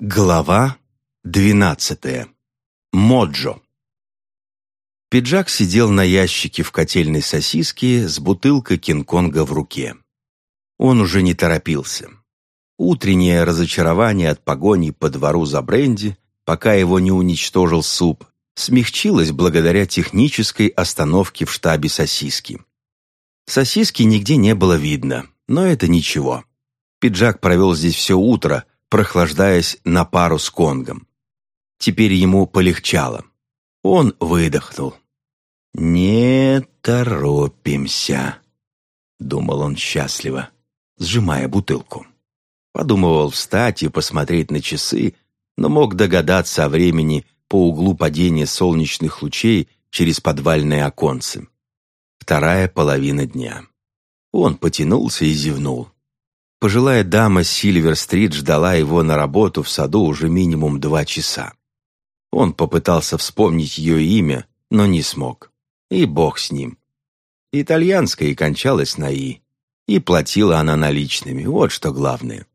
Глава двенадцатая. Моджо. Пиджак сидел на ящике в котельной сосиски с бутылкой Кинг-Конга в руке. Он уже не торопился. Утреннее разочарование от погони по двору за бренди, пока его не уничтожил суп, смягчилось благодаря технической остановке в штабе сосиски. Сосиски нигде не было видно, но это ничего. Пиджак провел здесь все утро – прохлаждаясь на пару с Конгом. Теперь ему полегчало. Он выдохнул. «Не торопимся», — думал он счастливо, сжимая бутылку. Подумывал встать и посмотреть на часы, но мог догадаться о времени по углу падения солнечных лучей через подвальные оконцы. Вторая половина дня. Он потянулся и зевнул. Пожилая дама Сильвер-стрит ждала его на работу в саду уже минимум два часа. Он попытался вспомнить ее имя, но не смог. И бог с ним. Итальянская и кончалась на «и». И платила она наличными, вот что главное.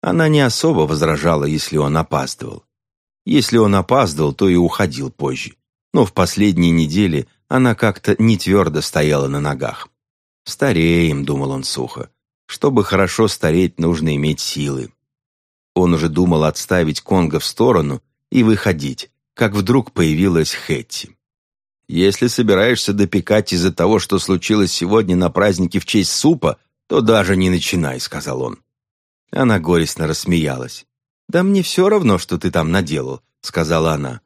Она не особо возражала, если он опаздывал. Если он опаздывал, то и уходил позже. Но в последние недели она как-то не твердо стояла на ногах. «Стареем», — думал он сухо. Чтобы хорошо стареть, нужно иметь силы. Он уже думал отставить Конга в сторону и выходить, как вдруг появилась Хэтти. «Если собираешься допекать из-за того, что случилось сегодня на празднике в честь супа, то даже не начинай», — сказал он. Она горестно рассмеялась. «Да мне все равно, что ты там наделал», — сказала она.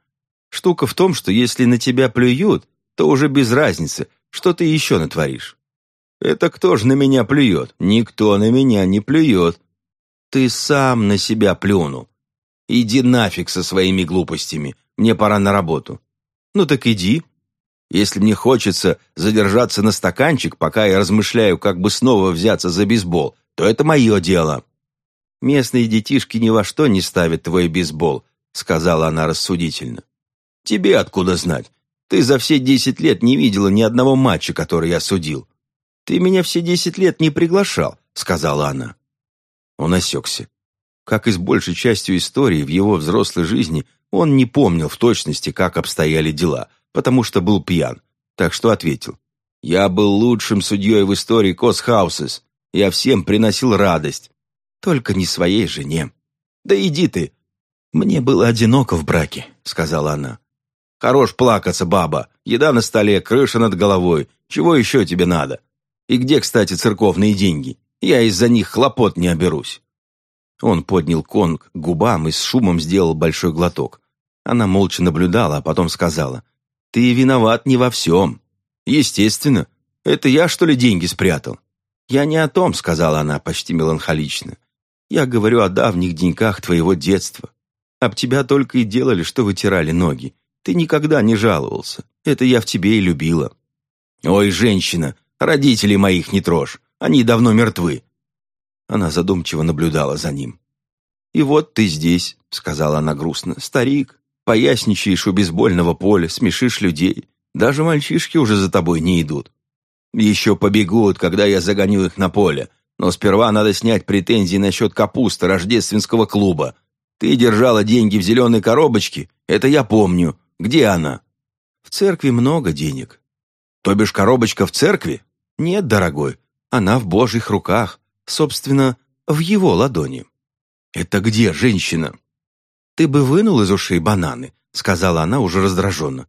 «Штука в том, что если на тебя плюют, то уже без разницы, что ты еще натворишь. Это кто ж на меня плюет? Никто на меня не плюет. Ты сам на себя плюнул. Иди нафиг со своими глупостями. Мне пора на работу. Ну так иди. Если мне хочется задержаться на стаканчик, пока я размышляю, как бы снова взяться за бейсбол, то это мое дело. Местные детишки ни во что не ставят твой бейсбол, сказала она рассудительно. Тебе откуда знать? Ты за все десять лет не видела ни одного матча, который я судил. «Ты меня все десять лет не приглашал», — сказала она. Он осекся. Как и с большей частью истории в его взрослой жизни, он не помнил в точности, как обстояли дела, потому что был пьян, так что ответил. «Я был лучшим судьей в истории Косхаусес. Я всем приносил радость. Только не своей жене. Да иди ты!» «Мне было одиноко в браке», — сказала она. «Хорош плакаться, баба. Еда на столе, крыша над головой. Чего еще тебе надо?» И где, кстати, церковные деньги? Я из-за них хлопот не оберусь». Он поднял конг к губам и с шумом сделал большой глоток. Она молча наблюдала, а потом сказала, «Ты виноват не во всем. Естественно. Это я, что ли, деньги спрятал?» «Я не о том», — сказала она почти меланхолично. «Я говорю о давних деньках твоего детства. Об тебя только и делали, что вытирали ноги. Ты никогда не жаловался. Это я в тебе и любила». «Ой, женщина, Родителей моих не трожь, они давно мертвы». Она задумчиво наблюдала за ним. «И вот ты здесь», — сказала она грустно, — «старик, поясничаешь у бейсбольного поля, смешишь людей. Даже мальчишки уже за тобой не идут. Еще побегут, когда я загоню их на поле. Но сперва надо снять претензии насчет капусты рождественского клуба. Ты держала деньги в зеленой коробочке, это я помню. Где она?» «В церкви много денег». «То бишь коробочка в церкви?» Нет, дорогой, она в божьих руках, собственно, в его ладони. Это где женщина? Ты бы вынул из ушей бананы, сказала она уже раздраженно.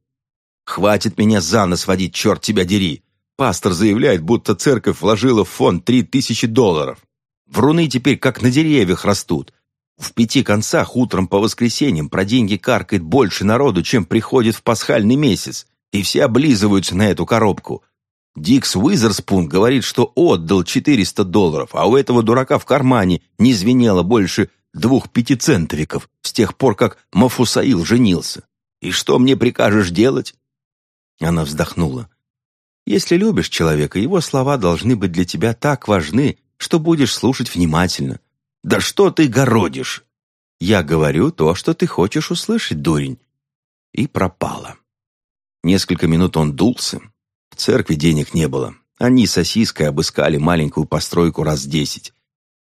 Хватит меня за нос водить, черт тебя дери. Пастор заявляет, будто церковь вложила в фонд три тысячи долларов. Вруны теперь как на деревьях растут. В пяти концах утром по воскресеньям про деньги каркает больше народу, чем приходит в пасхальный месяц, и все облизываются на эту коробку. Дикс Уизерспун говорит, что отдал 400 долларов, а у этого дурака в кармане не звенело больше двух пятицентовиков с тех пор, как Мафусаил женился. И что мне прикажешь делать?» Она вздохнула. «Если любишь человека, его слова должны быть для тебя так важны, что будешь слушать внимательно. Да что ты городишь?» «Я говорю то, что ты хочешь услышать, дурень». И пропала. Несколько минут он дулся, в церкви денег не было. Они сосиской обыскали маленькую постройку раз десять.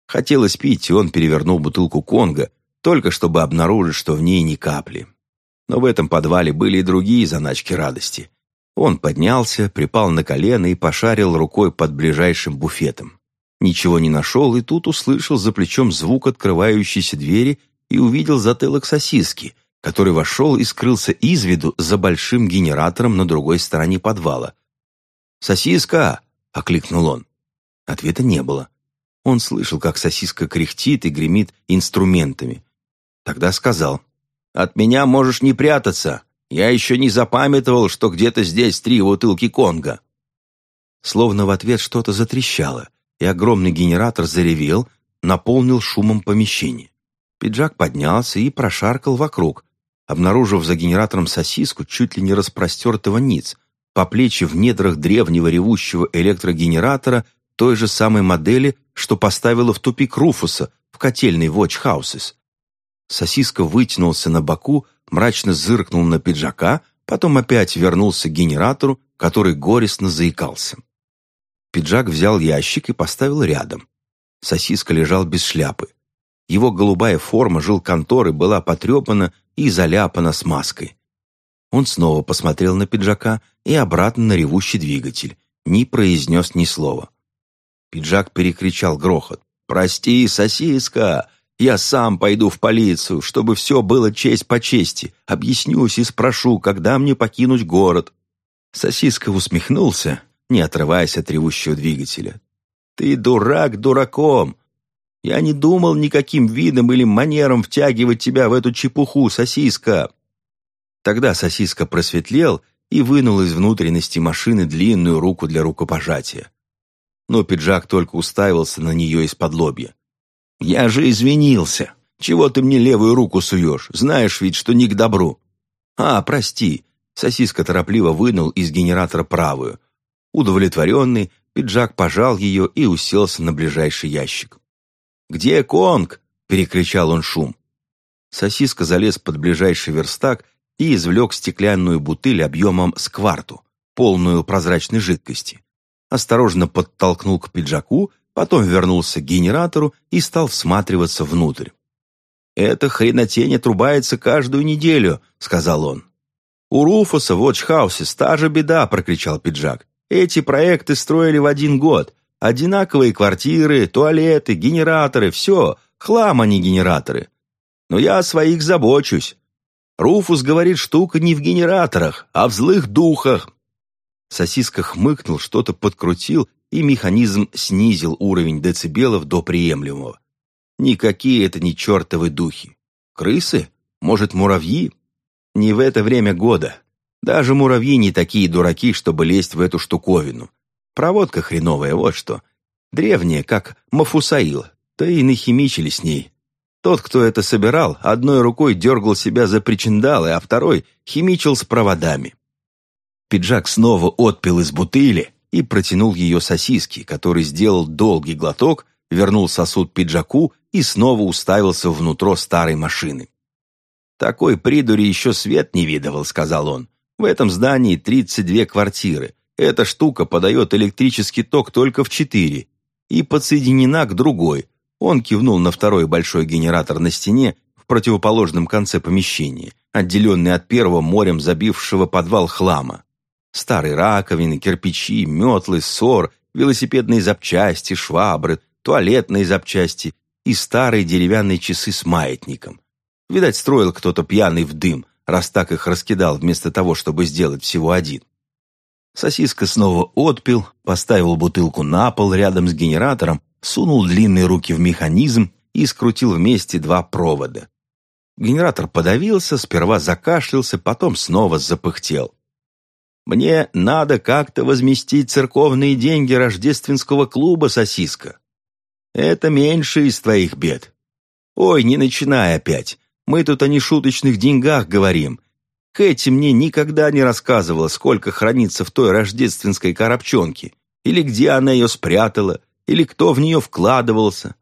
Хотелось пить, и он перевернул бутылку конга, только чтобы обнаружить, что в ней ни капли. Но в этом подвале были и другие заначки радости. Он поднялся, припал на колено и пошарил рукой под ближайшим буфетом. Ничего не нашел, и тут услышал за плечом звук открывающейся двери и увидел затылок сосиски, который вошел и скрылся из виду за большим генератором на другой стороне подвала. «Сосиска!» — окликнул он. Ответа не было. Он слышал, как сосиска кряхтит и гремит инструментами. Тогда сказал, «От меня можешь не прятаться. Я еще не запамятовал, что где-то здесь три бутылки Конга». Словно в ответ что-то затрещало, и огромный генератор заревел, наполнил шумом помещение. Пиджак поднялся и прошаркал вокруг, обнаружив за генератором сосиску чуть ли не распростертого ниц, по плечи в недрах древнего ревущего электрогенератора той же самой модели, что поставила в тупик Руфуса в котельной Watch Houses. Сосиска вытянулся на боку, мрачно зыркнул на пиджака, потом опять вернулся к генератору, который горестно заикался. Пиджак взял ящик и поставил рядом. Сосиска лежал без шляпы. Его голубая форма жил конторы была потрепана и заляпана смазкой. Он снова посмотрел на пиджака и обратно на ревущий двигатель, не произнес ни слова. Пиджак перекричал грохот. «Прости, сосиска! Я сам пойду в полицию, чтобы все было честь по чести. Объяснюсь и спрошу, когда мне покинуть город». Сосиска усмехнулся, не отрываясь от ревущего двигателя. «Ты дурак дураком! Я не думал никаким видом или манером втягивать тебя в эту чепуху, сосиска!» Тогда сосиска просветлел и вынул из внутренности машины длинную руку для рукопожатия но пиджак только уставился на нее из-под лобья. «Я же извинился. Чего ты мне левую руку суешь? Знаешь ведь, что не к добру». «А, прости». Сосиска торопливо вынул из генератора правую. Удовлетворенный, пиджак пожал ее и уселся на ближайший ящик. «Где Конг?» — перекричал он шум. Сосиска залез под ближайший верстак и извлек стеклянную бутыль объемом с кварту, полную прозрачной жидкости осторожно подтолкнул к пиджаку, потом вернулся к генератору и стал всматриваться внутрь. «Эта хренотень отрубается каждую неделю», — сказал он. «У Руфуса в Watchхаусе та же беда», — прокричал пиджак. «Эти проекты строили в один год. Одинаковые квартиры, туалеты, генераторы, все. Хлам, а не генераторы. Но я о своих забочусь. Руфус говорит, штука не в генераторах, а в злых духах. Сосиска хмыкнул, что-то подкрутил, и механизм снизил уровень децибелов до приемлемого. Никакие это не чертовы духи. Крысы? Может, муравьи? Не в это время года. Даже муравьи не такие дураки, чтобы лезть в эту штуковину. Проводка хреновая, вот что. Древняя, как Мафусаил, да и нахимичили с ней. Тот, кто это собирал, одной рукой дергал себя за причиндалы, а второй химичил с проводами. Пиджак снова отпил из бутыли и протянул ее сосиски, который сделал долгий глоток, вернул сосуд пиджаку и снова уставился внутрь старой машины. «Такой придури еще свет не видывал», — сказал он. «В этом здании 32 квартиры. Эта штука подает электрический ток только в четыре и подсоединена к другой». Он кивнул на второй большой генератор на стене в противоположном конце помещения, отделенный от первого морем забившего подвал хлама. Старые раковины, кирпичи, метлы, ссор, велосипедные запчасти, швабры, туалетные запчасти и старые деревянные часы с маятником. Видать, строил кто-то пьяный в дым, раз так их раскидал вместо того, чтобы сделать всего один. Сосиска снова отпил, поставил бутылку на пол рядом с генератором, сунул длинные руки в механизм и скрутил вместе два провода. Генератор подавился, сперва закашлялся, потом снова запыхтел. Мне надо как-то возместить церковные деньги рождественского клуба «Сосиска». Это меньше из твоих бед. Ой, не начинай опять. Мы тут о нешуточных деньгах говорим. Кэти мне никогда не рассказывала, сколько хранится в той рождественской коробчонке, или где она ее спрятала, или кто в нее вкладывался.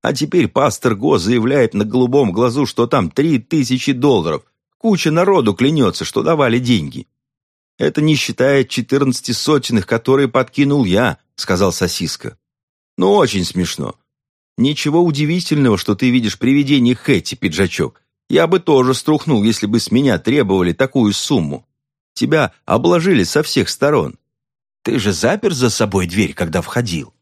А теперь пастор Го заявляет на голубом глазу, что там три тысячи долларов. Куча народу клянется, что давали деньги. Это не считая четырнадцати сотенных, которые подкинул я», — сказал сосиска. «Ну, очень смешно. Ничего удивительного, что ты видишь привидение Хэти, пиджачок. Я бы тоже струхнул, если бы с меня требовали такую сумму. Тебя обложили со всех сторон. Ты же запер за собой дверь, когда входил.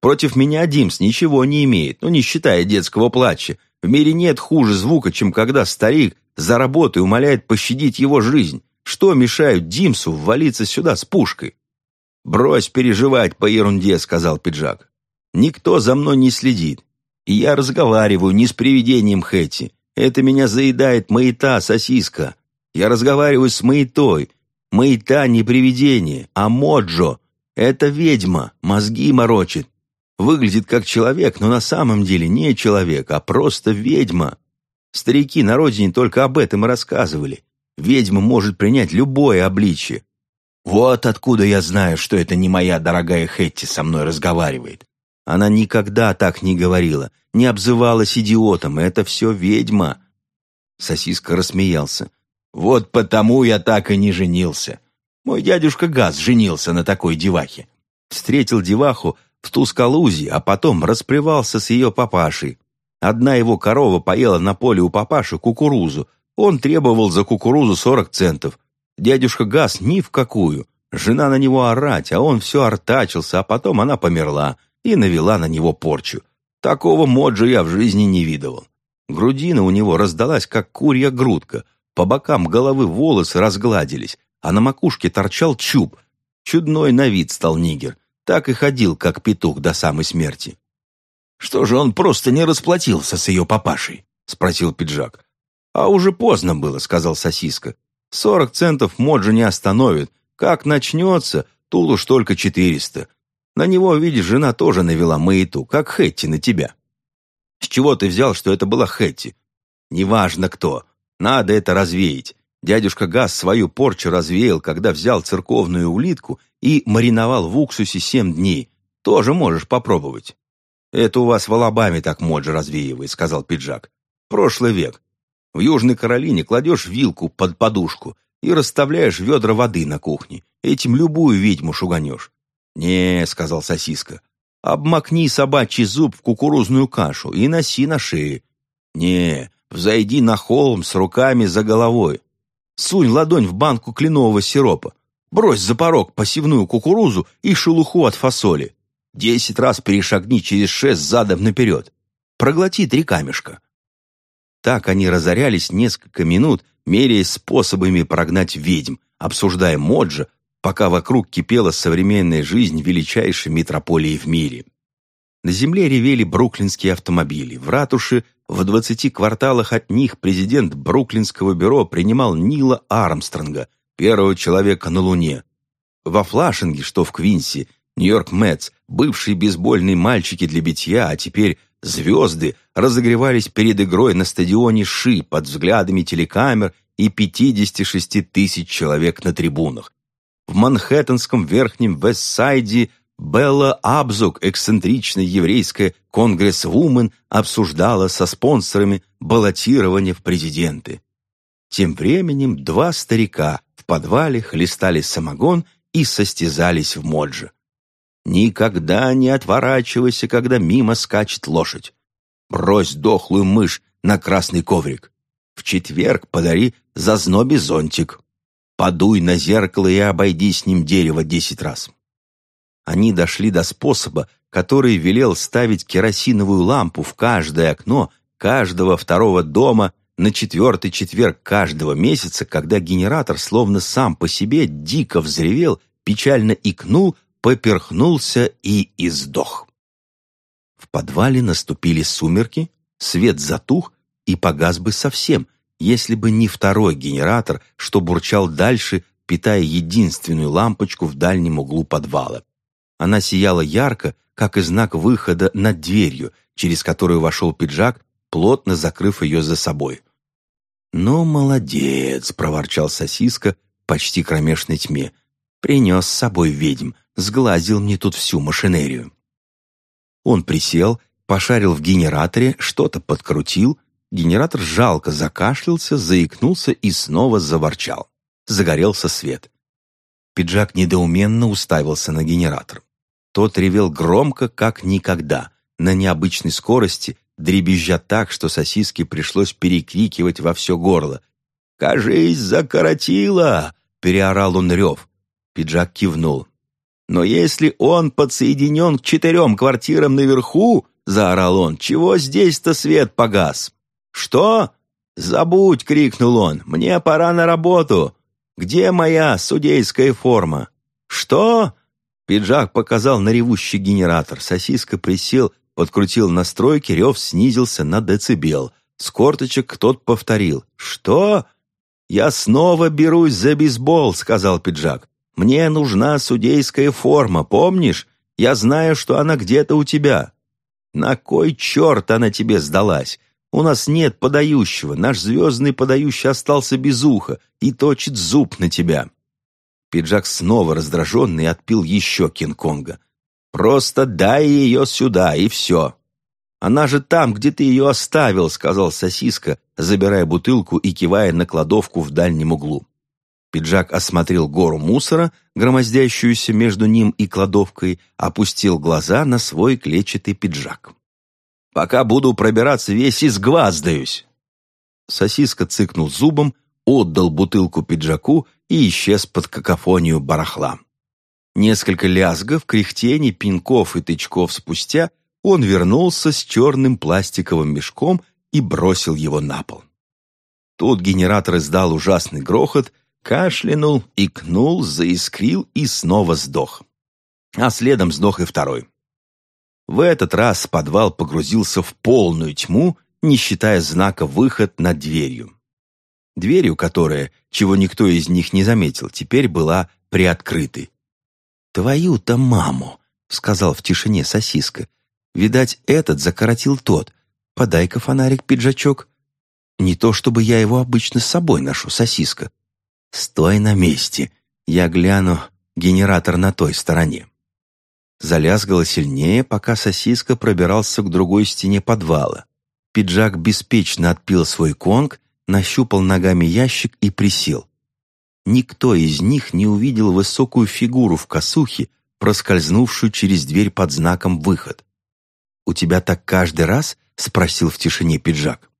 Против меня Димс ничего не имеет, ну, не считая детского плача. В мире нет хуже звука, чем когда старик за работой умоляет пощадить его жизнь. Что мешает Димсу ввалиться сюда с пушкой? «Брось переживать по ерунде», — сказал пиджак. «Никто за мной не следит. И я разговариваю не с привидением Хэти. Это меня заедает маята, сосиска. Я разговариваю с маятой. Маята не привидение, а Моджо. Это ведьма, мозги морочит. Выглядит как человек, но на самом деле не человек, а просто ведьма. Старики на родине только об этом и рассказывали. Ведьма может принять любое обличие. Вот откуда я знаю, что это не моя дорогая Хетти со мной разговаривает. Она никогда так не говорила, не обзывалась идиотом, это все ведьма. Сосиска рассмеялся. Вот потому я так и не женился. Мой дядюшка Газ женился на такой девахе. Встретил деваху в Тускалузе, а потом расплевался с ее папашей. Одна его корова поела на поле у папаши кукурузу. Он требовал за кукурузу сорок центов. Дядюшка Газ ни в какую. Жена на него орать, а он все артачился, а потом она померла и навела на него порчу. Такого моджа я в жизни не видывал. Грудина у него раздалась, как курья грудка. По бокам головы волосы разгладились, а на макушке торчал чуб. Чудной на вид стал нигер. Так и ходил, как петух до самой смерти. «Что же он просто не расплатился с ее папашей?» — спросил пиджак. «А уже поздно было», — сказал сосиска. «Сорок центов Моджи не остановит. Как начнется, тут уж только четыреста. На него, видишь, жена тоже навела маяту, как Хэтти на тебя». «С чего ты взял, что это была Хэтти?» «Неважно кто. Надо это развеять. Дядюшка Газ свою порчу развеял, когда взял церковную улитку и мариновал в уксусе семь дней. Тоже можешь попробовать». «Это у вас в Алабаме так Моджи развеивает», — сказал пиджак. «Прошлый век. В Южной Каролине кладешь вилку под подушку и расставляешь ведра воды на кухне. Этим любую ведьму шуганешь». «Не», — сказал сосиска, — «обмакни собачий зуб в кукурузную кашу и носи на шее». «Не, взойди на холм с руками за головой. Сунь ладонь в банку кленового сиропа. Брось за порог посевную кукурузу и шелуху от фасоли. Десять раз перешагни через шест задом наперед. Проглоти три камешка. Так они разорялись несколько минут, меряясь способами прогнать ведьм, обсуждая Моджа, пока вокруг кипела современная жизнь величайшей метрополии в мире. На земле ревели бруклинские автомобили. В ратуше в двадцати кварталах от них президент Бруклинского бюро принимал Нила Армстронга, первого человека на Луне. Во Флашинге, что в Квинси, Нью-Йорк Мэтс, бывшие бейсбольные мальчики для битья, а теперь звезды, разогревались перед игрой на стадионе Ши под взглядами телекамер и 56 тысяч человек на трибунах. В Манхэттенском Верхнем Вестсайде Белла Абзук, эксцентричная еврейская конгрессвумен, обсуждала со спонсорами баллотирование в президенты. Тем временем два старика в подвале хлестали самогон и состязались в модже. Никогда не отворачивайся, когда мимо скачет лошадь. Брось дохлую мышь на красный коврик. В четверг подари зазнобе зонтик. Подуй на зеркало и обойди с ним дерево десять раз они дошли до способа, который велел ставить керосиновую лампу в каждое окно каждого второго дома на четвертый четверг каждого месяца, когда генератор словно сам по себе дико взревел, печально икнул, поперхнулся и издох. В подвале наступили сумерки, свет затух и погас бы совсем, если бы не второй генератор, что бурчал дальше, питая единственную лампочку в дальнем углу подвала. Она сияла ярко, как и знак выхода над дверью, через которую вошел пиджак, плотно закрыв ее за собой. «Ну, молодец!» — проворчал сосиска почти кромешной тьме. «Принес с собой ведьм, сглазил мне тут всю машинерию». Он присел, пошарил в генераторе, что-то подкрутил. Генератор жалко закашлялся, заикнулся и снова заворчал. Загорелся свет. Пиджак недоуменно уставился на генератор. Тот ревел громко, как никогда. на необычной скорости, дребезжа так, что сосиски пришлось перекрикивать во все горло. «Кажись, закоротило!» — переорал он рев. Пиджак кивнул. «Но если он подсоединен к четырем квартирам наверху, — заорал он, — чего здесь-то свет погас?» «Что?» «Забудь!» — крикнул он. «Мне пора на работу! Где моя судейская форма?» «Что?» Пиджак показал на ревущий генератор. Сосиска присел, подкрутил настройки, рев снизился на децибел. С корточек кто-то повторил. «Что?» «Я снова берусь за бейсбол», — сказал пиджак. «Мне нужна судейская форма, помнишь? Я знаю, что она где-то у тебя». «На кой черт она тебе сдалась? У нас нет подающего, наш звездный подающий остался без уха и точит зуб на тебя». Пиджак снова раздраженный отпил еще Кинг-Конга. «Просто дай ее сюда, и все». «Она же там, где ты ее оставил», — сказал сосиска, забирая бутылку и кивая на кладовку в дальнем углу. Пиджак осмотрел гору мусора, громоздящуюся между ним и кладовкой, опустил глаза на свой клетчатый пиджак. «Пока буду пробираться, весь изгваздаюсь». Сосиска цыкнул зубом, отдал бутылку пиджаку и исчез под какофонию барахла. Несколько лязгов, кряхтений, пинков и тычков спустя он вернулся с черным пластиковым мешком и бросил его на пол. Тут генератор издал ужасный грохот, кашлянул, икнул, заискрил и снова сдох. А следом сдох и второй. В этот раз подвал погрузился в полную тьму, не считая знака «выход» над дверью. Дверью, которая, чего никто из них не заметил, теперь была приоткрытой. «Твою-то маму!» — сказал в тишине сосиска. «Видать, этот закоротил тот. Подай-ка фонарик, пиджачок». «Не то чтобы я его обычно с собой ношу, сосиска». «Стой на месте. Я гляну, генератор на той стороне». Залязгало сильнее, пока сосиска пробирался к другой стене подвала. Пиджак беспечно отпил свой конг, нащупал ногами ящик и присел. Никто из них не увидел высокую фигуру в косухе, проскользнувшую через дверь под знаком «Выход». «У тебя так каждый раз?» — спросил в тишине пиджак.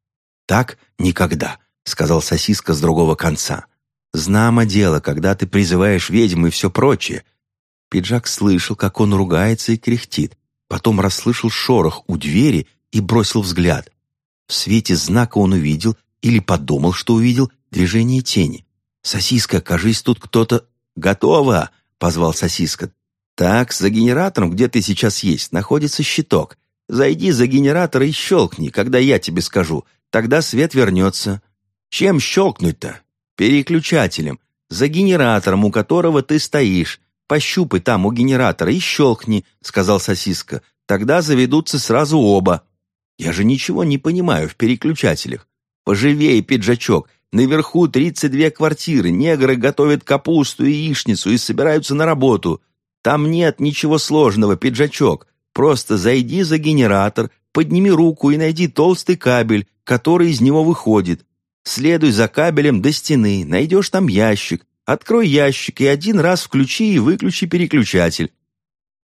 «Так никогда», — сказал сосиска с другого конца. «Знамо дело, когда ты призываешь ведьм и все прочее». Пиджак слышал, как он ругается и кряхтит, потом расслышал шорох у двери и бросил взгляд. В свете знака он увидел, или подумал, что увидел, движение тени. «Сосиска, кажись, тут кто-то...» «Готово!» — позвал сосиска. «Так, за генератором, где ты сейчас есть, находится щиток. Зайди за генератор и щелкни, когда я тебе скажу. Тогда свет вернется». «Чем щелкнуть-то?» «Переключателем. За генератором, у которого ты стоишь. Пощупай там у генератора и щелкни», — сказал сосиска. «Тогда заведутся сразу оба». «Я же ничего не понимаю в переключателях. Поживее, пиджачок, Наверху 32 квартиры, негры готовят капусту и яичницу и собираются на работу. Там нет ничего сложного, пиджачок. Просто зайди за генератор, подними руку и найди толстый кабель, который из него выходит. Следуй за кабелем до стены, найдешь там ящик. Открой ящик и один раз включи и выключи переключатель.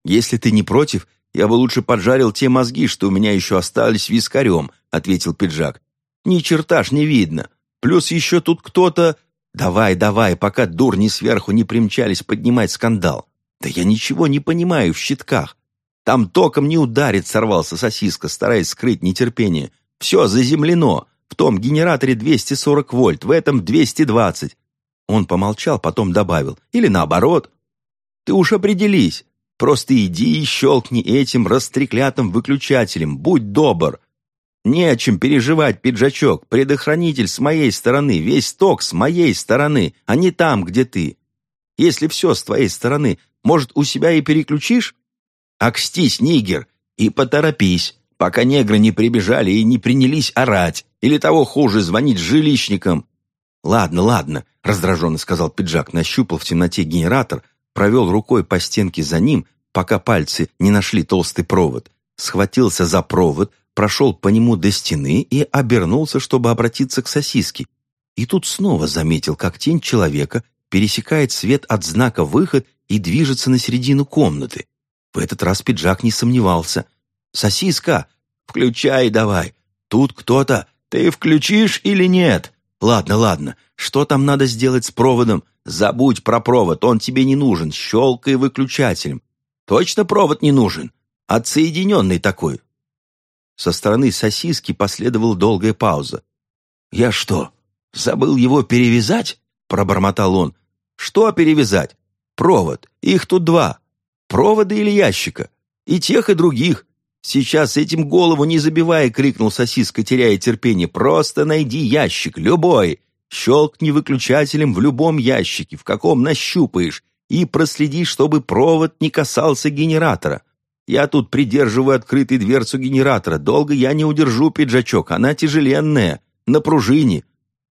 Если ты не против, я бы лучше поджарил те мозги, что у меня еще остались вискарем, ответил пиджак. Ни черта ж не видно. Плюс еще тут кто-то... Давай, давай, пока дурни сверху не примчались поднимать скандал. Да я ничего не понимаю в щитках. Там током не ударит, сорвался сосиска, стараясь скрыть нетерпение. Все заземлено. В том генераторе 240 вольт, в этом 220. Он помолчал, потом добавил. Или наоборот. Ты уж определись. Просто иди и щелкни этим растреклятым выключателем. Будь добр. Не о чем переживать, пиджачок. Предохранитель с моей стороны, весь ток с моей стороны, а не там, где ты. Если все с твоей стороны, может, у себя и переключишь? Акстись, нигер, и поторопись, пока негры не прибежали и не принялись орать, или того хуже, звонить жилищникам. «Ладно, ладно», — раздраженно сказал пиджак, нащупал в темноте генератор, провел рукой по стенке за ним, пока пальцы не нашли толстый провод, схватился за провод, прошел по нему до стены и обернулся, чтобы обратиться к сосиске. И тут снова заметил, как тень человека пересекает свет от знака «выход» и движется на середину комнаты. В этот раз пиджак не сомневался. «Сосиска! Включай давай! Тут кто-то! Ты включишь или нет? Ладно, ладно, что там надо сделать с проводом? Забудь про провод, он тебе не нужен, щелкай выключателем. Точно провод не нужен? Отсоединенный такой!» Со стороны сосиски последовала долгая пауза. «Я что, забыл его перевязать?» — пробормотал он. «Что перевязать? Провод. Их тут два. Провода или ящика. И тех, и других. Сейчас этим голову не забивая, крикнул сосиска, теряя терпение. Просто найди ящик, любой. Щелкни выключателем в любом ящике, в каком нащупаешь, и проследи, чтобы провод не касался генератора. Я тут придерживаю открытую дверцу генератора. Долго я не удержу пиджачок, она тяжеленная, на пружине.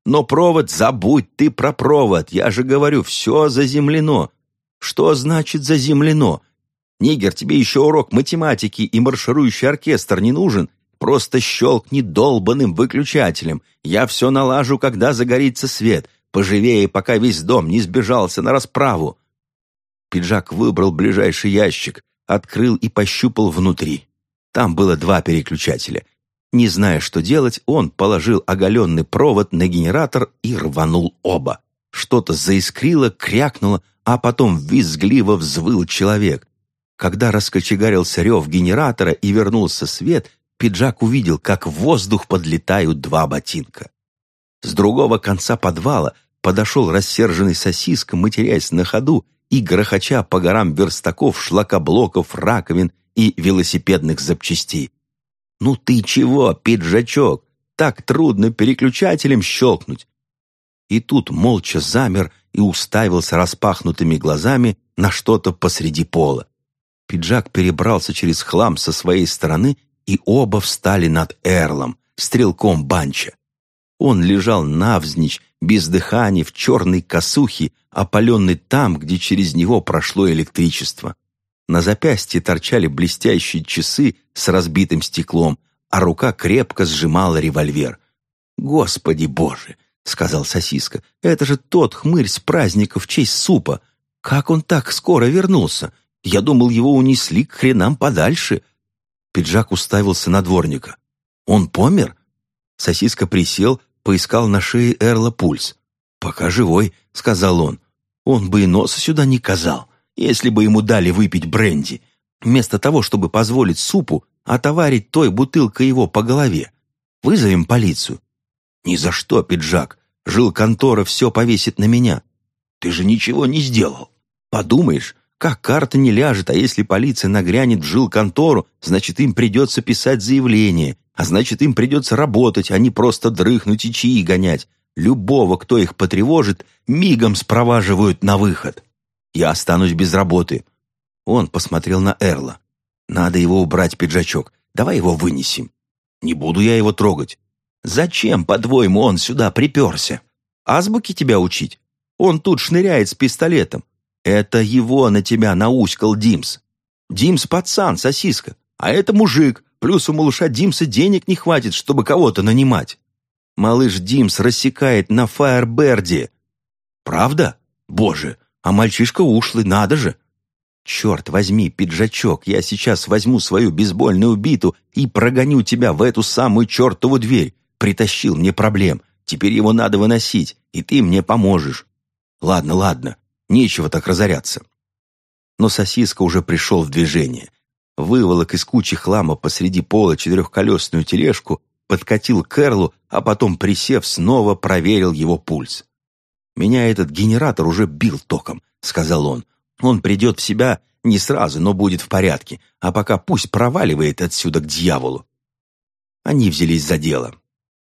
Но провод забудь ты про провод, я же говорю, все заземлено. Что значит заземлено? Нигер, тебе еще урок математики и марширующий оркестр не нужен. Просто щелкни долбанным выключателем. Я все налажу, когда загорится свет. Поживее, пока весь дом не сбежался на расправу. Пиджак выбрал ближайший ящик, открыл и пощупал внутри. Там было два переключателя. Не зная, что делать, он положил оголенный провод на генератор и рванул оба. Что-то заискрило, крякнуло, а потом визгливо взвыл человек. Когда раскочегарился рев генератора и вернулся свет, пиджак увидел, как в воздух подлетают два ботинка. С другого конца подвала подошел рассерженный сосиска, матерясь на ходу и грохоча по горам верстаков, шлакоблоков, раковин и велосипедных запчастей. «Ну ты чего, пиджачок? Так трудно переключателем щелкнуть!» И тут молча замер и уставился распахнутыми глазами на что-то посреди пола. Пиджак перебрался через хлам со своей стороны, и оба встали над Эрлом, стрелком Банча. Он лежал навзничь, без дыхания, в черной косухе, опаленный там, где через него прошло электричество. На запястье торчали блестящие часы с разбитым стеклом, а рука крепко сжимала револьвер. «Господи боже!» — сказал сосиска. «Это же тот хмырь с праздника в честь супа! Как он так скоро вернулся? Я думал, его унесли к хренам подальше». Пиджак уставился на дворника. «Он помер?» Сосиска присел, поискал на шее Эрла пульс. «Пока живой», — сказал он. «Он бы и носа сюда не казал, если бы ему дали выпить бренди, вместо того, чтобы позволить супу отоварить той бутылкой его по голове. Вызовем полицию». «Ни за что, пиджак. Жил контора все повесит на меня. Ты же ничего не сделал. Подумаешь, как карта не ляжет, а если полиция нагрянет в жилконтору, значит, им придется писать заявление, а значит, им придется работать, а не просто дрыхнуть и чаи гонять. Любого, кто их потревожит, мигом спроваживают на выход. Я останусь без работы». Он посмотрел на Эрла. «Надо его убрать, пиджачок. Давай его вынесем». «Не буду я его трогать». «Зачем, по-твоему, он сюда приперся? Азбуки тебя учить? Он тут шныряет с пистолетом. Это его на тебя науськал Димс. Димс пацан, сосиска, а это мужик, плюс у малыша Димса денег не хватит, чтобы кого-то нанимать. Малыш Димс рассекает на Фаерберде. Правда? Боже, а мальчишка ушлый, надо же. Черт возьми, пиджачок, я сейчас возьму свою бейсбольную биту и прогоню тебя в эту самую чертову дверь. Притащил мне проблем, теперь его надо выносить, и ты мне поможешь. Ладно, ладно, Нечего так разоряться. Но сосиска уже пришел в движение. Выволок из кучи хлама посреди пола четырехколесную тележку, подкатил к Эрлу, а потом, присев, снова проверил его пульс. «Меня этот генератор уже бил током», — сказал он. «Он придет в себя не сразу, но будет в порядке, а пока пусть проваливает отсюда к дьяволу». Они взялись за дело.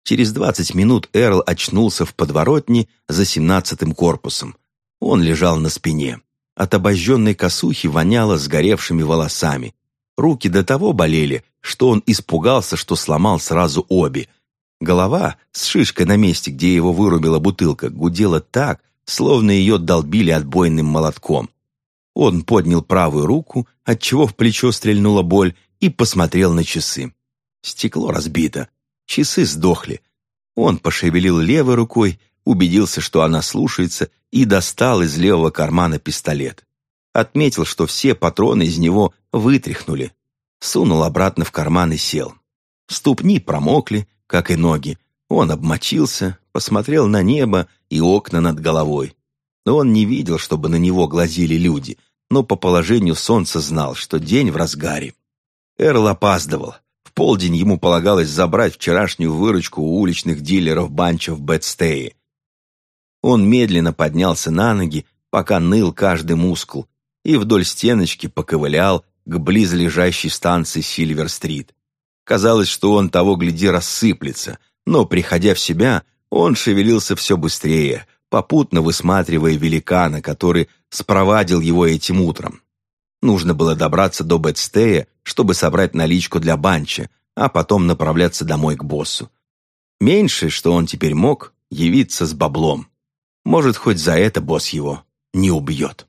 Через двадцать минут Эрл очнулся в подворотне за семнадцатым корпусом. Он лежал на спине. От обожженной косухи воняло сгоревшими волосами. Руки до того болели, что он испугался, что сломал сразу обе. Голова с шишкой на месте, где его вырубила бутылка, гудела так, словно ее долбили отбойным молотком. Он поднял правую руку, отчего в плечо стрельнула боль, и посмотрел на часы. Стекло разбито. Часы сдохли. Он пошевелил левой рукой, убедился, что она слушается, и достал из левого кармана пистолет. Отметил, что все патроны из него вытряхнули. сунул обратно в карман и сел. Ступни промокли, как и ноги. Он обмочился, посмотрел на небо и окна над головой. Но он не видел, чтобы на него глазели люди, но по положению солнца знал, что день в разгаре. Эрл опаздывал. В полдень ему полагалось забрать вчерашнюю выручку у уличных дилеров банча в Бэтстее. Он медленно поднялся на ноги, пока ныл каждый мускул, и вдоль стеночки поковылял к близлежащей станции Сильвер-стрит. Казалось, что он того гляди рассыплется, но, приходя в себя, он шевелился все быстрее, попутно высматривая великана, который спровадил его этим утром. Нужно было добраться до Бэтстея, чтобы собрать наличку для банча, а потом направляться домой к боссу. Меньшее, что он теперь мог, явиться с баблом. Может, хоть за это босс его не убьет.